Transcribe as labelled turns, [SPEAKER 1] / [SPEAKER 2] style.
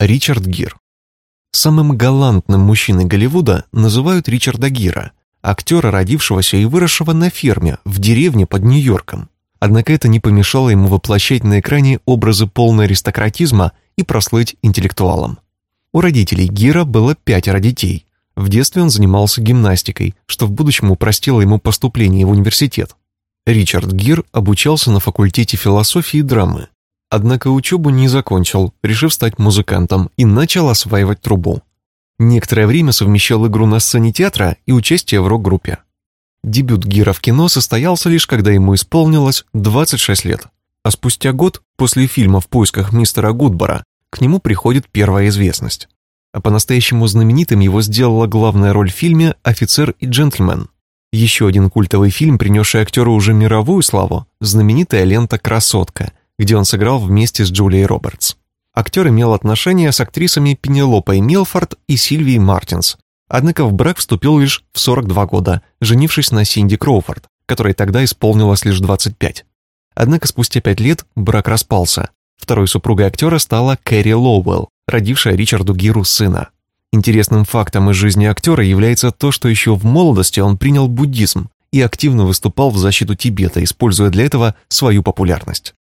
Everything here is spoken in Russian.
[SPEAKER 1] Ричард Гир. Самым галантным мужчиной Голливуда называют Ричарда Гира, актера, родившегося и выросшего на ферме в деревне под Нью-Йорком. Однако это не помешало ему воплощать на экране образы полной аристократизма и прослыть интеллектуалом. У родителей Гира было пятеро детей. В детстве он занимался гимнастикой, что в будущем упростило ему поступление в университет. Ричард Гир обучался на факультете философии и драмы, Однако учебу не закончил, решив стать музыкантом, и начал осваивать трубу. Некоторое время совмещал игру на сцене театра и участие в рок-группе. Дебют Гира в кино состоялся лишь когда ему исполнилось 26 лет. А спустя год, после фильма «В поисках мистера Гудбора», к нему приходит первая известность. А по-настоящему знаменитым его сделала главная роль в фильме «Офицер и джентльмен». Еще один культовый фильм, принесший актеру уже мировую славу, знаменитая лента «Красотка», где он сыграл вместе с Джулией Робертс. Актер имел отношения с актрисами Пенелопой Милфорд и Сильвией Мартинс, однако в брак вступил лишь в 42 года, женившись на Синди Кроуфорд, которой тогда исполнилось лишь 25. Однако спустя пять лет брак распался. Второй супругой актера стала Кэрри Лоуэлл, родившая Ричарду Гиру сына. Интересным фактом из жизни актера является то, что еще в молодости он принял буддизм и активно выступал в защиту Тибета, используя для этого свою популярность.